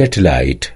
satellite.